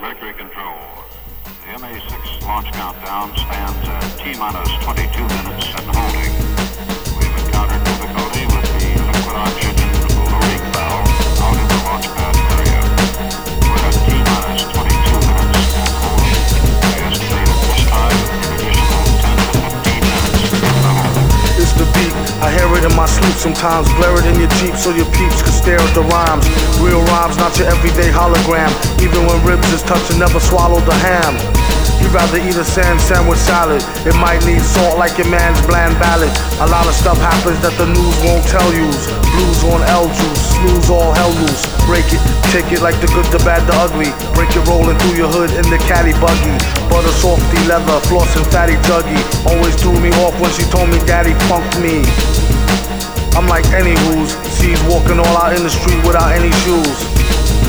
Mercury Control. The MA6 launch countdown stands at uh, T minus 22 minutes and holding. Sometimes. Blare it in your Jeep so your peeps can stare at the rhymes. Real rhymes, not your everyday hologram. Even when ribs is touching, never swallow the ham. You'd rather eat a sand sandwich salad. It might need salt like your man's bland ballad. A lot of stuff happens that the news won't tell yous. Blues on L juice, snooze all hell loose. Break it, take it like the good, the bad, the ugly. Break it rolling through your hood in the caddy buggy. Butter softy leather, floss and fatty juggy. Always threw me off when she told me daddy funked me. I'm like any who's sees walking all out in the street without any shoes.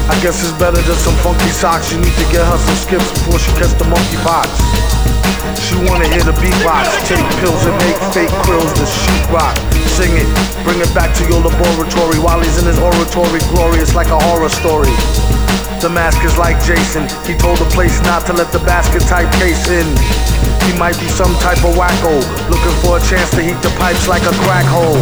I guess it's better than some funky socks. You need to get her some skips before she gets the monkey box. She wanna hear the beatbox, take pills and make fake krills the sheetrock. Sing it, bring it back to your laboratory while he's in his oratory, glorious like a horror story. The mask is like Jason. He told the place not to let the basket type case in. He might be some type of wacko, looking for a chance to heat the pipes like a crack hole.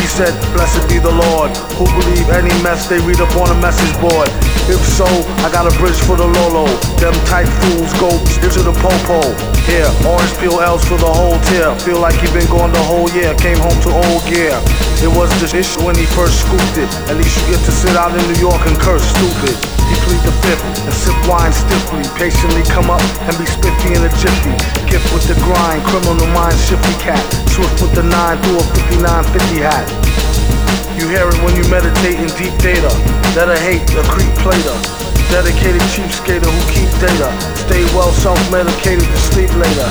He said, Blessed be the Lord, who believe any mess they read up on a message board. If so, I got a bridge for the Lolo. Them tight fools go into the popo. Here, orange peel L's for the whole tier. Feel like he been gone the whole year. Came home to old gear. It was the issue when he first scooped it. At least you get to sit out in New York and curse stupid. He plead the fifth and sip wine stiffly. Patiently come up and be spiffy in a jiffy. Gift with the grind, criminal mind, shifty cat. Truth with the 9 through a 5950 hat. You hear it when you meditate in deep data. That I hate, a creep plater. Dedicated cheapskater who keep data. Stay well self-medicated to sleep later.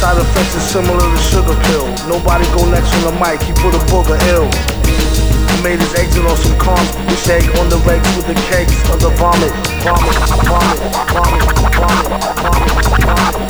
Side effects is similar to sugar pill. Nobody go next on the mic, he put a booger ill. He made his exit on some cons. We shake on the rakes with the cakes of the vomit. Vomit, vomit, vomit, vomit, vomit, vomit. vomit.